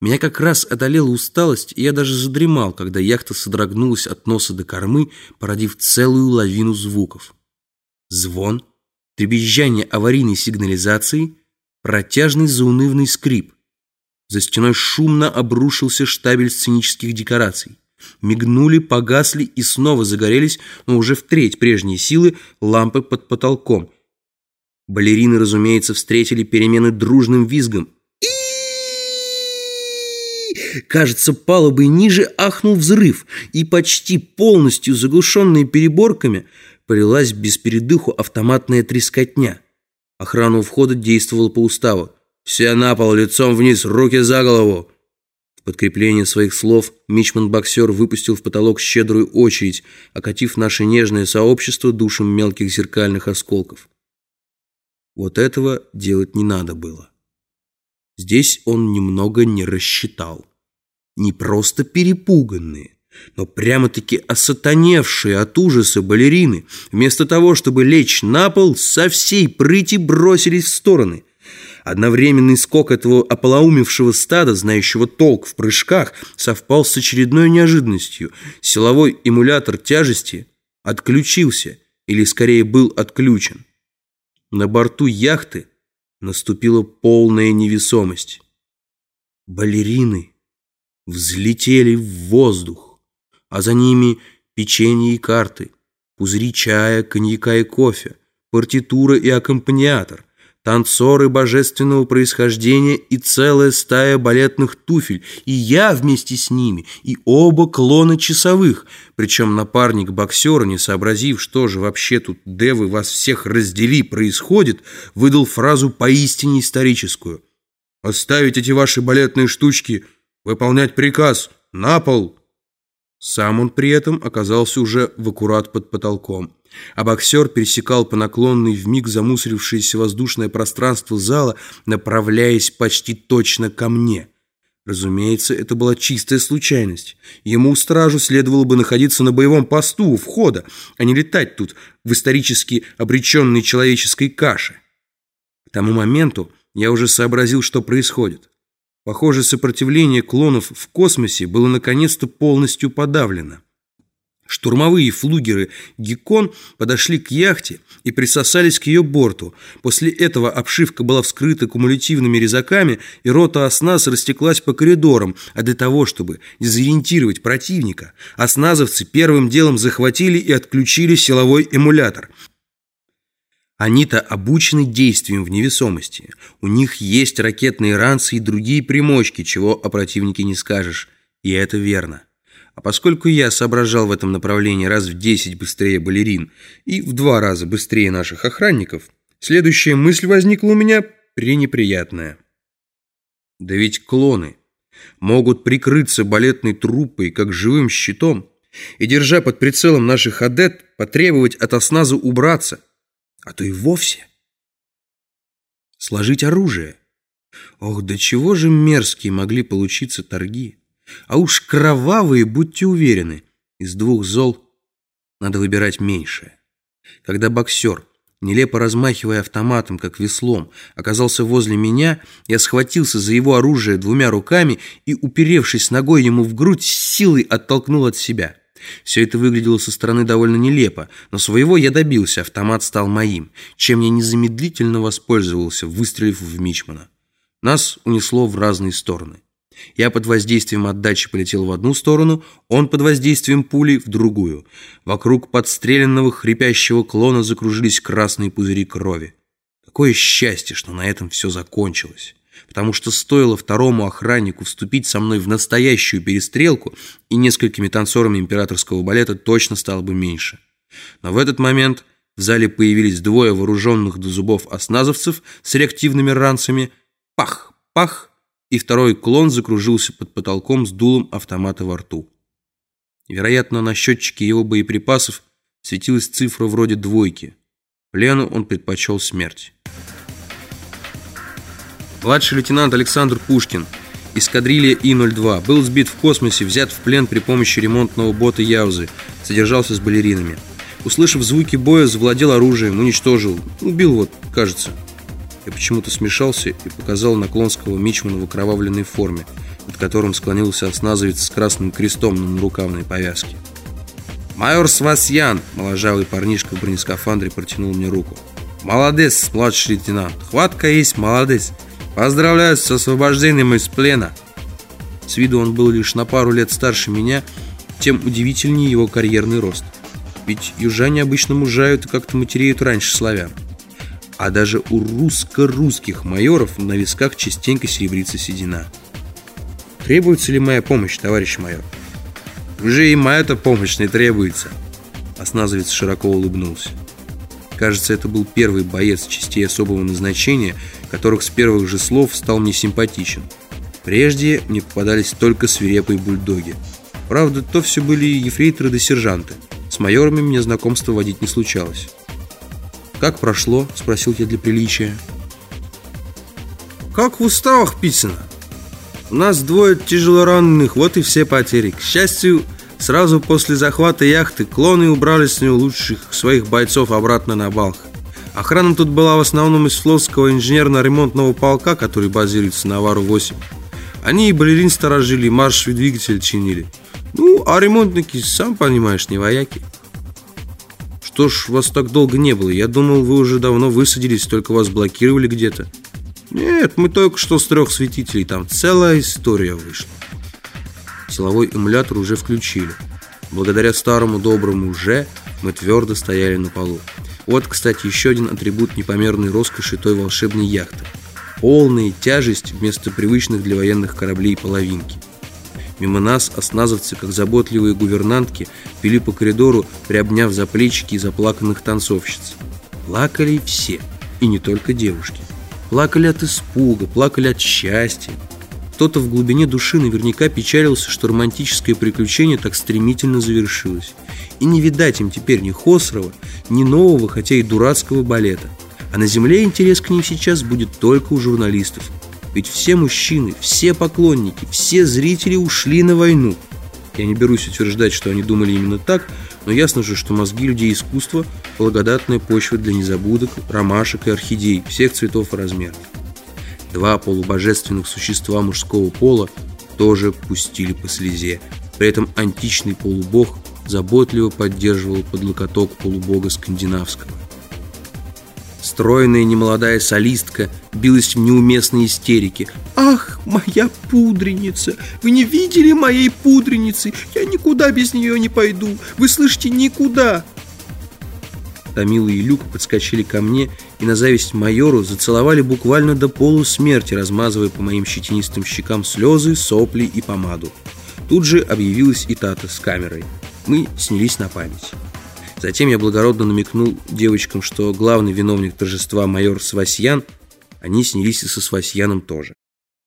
Меня как раз одолела усталость, и я даже задремал, когда яхта содрогнулась от носа до кормы, породив целую лавину звуков. Звон, дребезжание аварийной сигнализации, протяжный заунывный скрип. За стеной шумно обрушился штабель сценических декораций. Мигнули, погасли и снова загорелись, но уже в треть прежней силы лампы под потолком. Балерины, разумеется, встретили перемены дружным визгом. Кажется, палубой ниже ахнул взрыв, и почти полностью заглушенные переборками полилась без передыху автоматная трескотня. Охрана у входа действовала по уставу. «Все на пол, лицом вниз, руки за голову!» В подкрепление своих слов мичман-боксер выпустил в потолок щедрую очередь, окатив наше нежное сообщество душем мелких зеркальных осколков. Вот этого делать не надо было. Здесь он немного не рассчитал не просто перепуганные, но прямо-таки осатаневшие от ужаса балерины, вместо того, чтобы лечь на пол, со всей прыти бросились в стороны. Одновременный скок этого ополоумевшего стада, знающего толк в прыжках, совпал с очередной неожиданностью. Силовой эмулятор тяжести отключился, или скорее был отключен. На борту яхты наступила полная невесомость. Балерины взлетели в воздух, а за ними печенье и карты, пузыри чая, коньяка и кофе, партитура и аккомпаниатор, танцоры божественного происхождения и целая стая балетных туфель, и я вместе с ними, и оба клона часовых. Причем напарник боксера, не сообразив, что же вообще тут, девы, вас всех раздели, происходит, выдал фразу поистине историческую. «Оставить эти ваши балетные штучки – Выполнять приказ! На пол!» Сам он при этом оказался уже в аккурат под потолком, а боксер пересекал по наклонной вмиг замусорившееся воздушное пространство зала, направляясь почти точно ко мне. Разумеется, это была чистая случайность. Ему, стражу, следовало бы находиться на боевом посту у входа, а не летать тут в исторически обреченной человеческой каше. К тому моменту я уже сообразил, что происходит. Похоже, сопротивление клонов в космосе было наконец-то полностью подавлено. Штурмовые флугеры «Геккон» подошли к яхте и присосались к ее борту. После этого обшивка была вскрыта кумулятивными резаками, и рота осназ растеклась по коридорам, а для того, чтобы дезориентировать противника, осназовцы первым делом захватили и отключили силовой эмулятор – они-то обучены действиям в невесомости. У них есть ракетные ранцы и другие примочки, чего о противнике не скажешь. И это верно. А поскольку я соображал в этом направлении раз в десять быстрее балерин и в два раза быстрее наших охранников, следующая мысль возникла у меня пренеприятная. Да ведь клоны могут прикрыться балетной труппой, как живым щитом, и, держа под прицелом наших адет, потребовать от осназа убраться – а то и вовсе. Сложить оружие. Ох, до чего же мерзкие могли получиться торги. А уж кровавые, будьте уверены, из двух зол надо выбирать меньшее. Когда боксер, нелепо размахивая автоматом, как веслом, оказался возле меня, я схватился за его оружие двумя руками и, уперевшись ногой ему в грудь, силой оттолкнул от себя. Все это выглядело со стороны довольно нелепо, но своего я добился, автомат стал моим, чем я незамедлительно воспользовался, выстрелив в Мичмана. Нас унесло в разные стороны. Я под воздействием отдачи полетел в одну сторону, он под воздействием пули в другую. Вокруг подстреленного хрипящего клона закружились красные пузыри крови. Какое счастье, что на этом все закончилось потому что стоило второму охраннику вступить со мной в настоящую перестрелку, и несколькими танцорами императорского балета точно стало бы меньше. Но в этот момент в зале появились двое вооруженных до зубов осназовцев с реактивными ранцами. Пах, пах, и второй клон закружился под потолком с дулом автомата во рту. Вероятно, на счетчике его боеприпасов светилась цифра вроде двойки. Плену он предпочел смерть. Младший лейтенант Александр Пушкин, эскадрилья И-02, был сбит в космосе, взят в плен при помощи ремонтного бота Яузы, содержался с балеринами. Услышав звуки боя, завладел оружием, уничтожил, убил вот, кажется. Я почему-то смешался и показал наклонского мичмана в окровавленной форме, над которым склонился осназовец с красным крестом на нарукавной повязке. «Майор Свасьян!» – моложавый парнишка в бронескафандре протянул мне руку. «Молодец, младший лейтенант! Хватка есть, молодец! Поздравляю с освобождением из плена!» С виду он был лишь на пару лет старше меня, тем удивительнее его карьерный рост. Ведь южане обычно мужают и как-то матереют раньше славян. А даже у русско-русских майоров на висках частенько серебрится седина. Требуется ли моя помощь, товарищ майор? Уже и моя-то помощь не требуется. Осназовец широко улыбнулся. Кажется, это был первый боец частей особого назначения, которых с первых же слов стал мне симпатичен. Прежде мне попадались только свирепые бульдоги. Правда, то все были ефрейторы да сержанты. С майорами мне знакомство водить не случалось. «Как прошло?» – спросил я для приличия. «Как в уставах писано. У нас двое тяжелораненых, вот и все потери. К счастью, сразу после захвата яхты клоны убрали с нее лучших своих бойцов обратно на Балх. Охрана тут была в основном из флотского инженерно-ремонтного полка, который базируется на Вару-8. Они и балерин сторожили, и двигатель чинили. Ну, а ремонтники, сам понимаешь, не вояки. Что ж, вас так долго не было? Я думал, вы уже давно высадились, только вас блокировали где-то. Нет, мы только что с трех светителей, там целая история вышла. Силовой эмулятор уже включили. Благодаря старому доброму «же» мы твердо стояли на полу. Вот, кстати, еще один атрибут непомерной роскоши той волшебной яхты. Полная тяжесть вместо привычных для военных кораблей половинки. Мимо нас осназовцы, как заботливые гувернантки, вели по коридору, приобняв за плечики заплаканных танцовщиц. Плакали все, и не только девушки. Плакали от испуга, плакали от счастья. Кто-то в глубине души наверняка печалился, что романтическое приключение так стремительно завершилось. И не видать им теперь ни Хосрова, ни нового, хотя и дурацкого балета. А на земле интерес к ним сейчас будет только у журналистов, ведь все мужчины, все поклонники, все зрители ушли на войну. Я не берусь утверждать, что они думали именно так, но ясно же, что мозги людей искусства – благодатная почва для незабудок, ромашек и орхидей всех цветов и размеров. Два полубожественных существа мужского пола тоже пустили по слезе. При этом античный полубог заботливо поддерживал под локоток полубога скандинавского. Стройная немолодая солистка билась в неуместной истерике. «Ах, моя пудреница! Вы не видели моей пудреницы? Я никуда без нее не пойду! Вы слышите, никуда!» Томила и Люк подскочили ко мне и на зависть майору зацеловали буквально до полусмерти, размазывая по моим щетинистым щекам слезы, сопли и помаду. Тут же объявилась и Тата с камерой. Мы снялись на память. Затем я благородно намекнул девочкам, что главный виновник торжества майор Свасьян, они снялись и со Свасьяном тоже.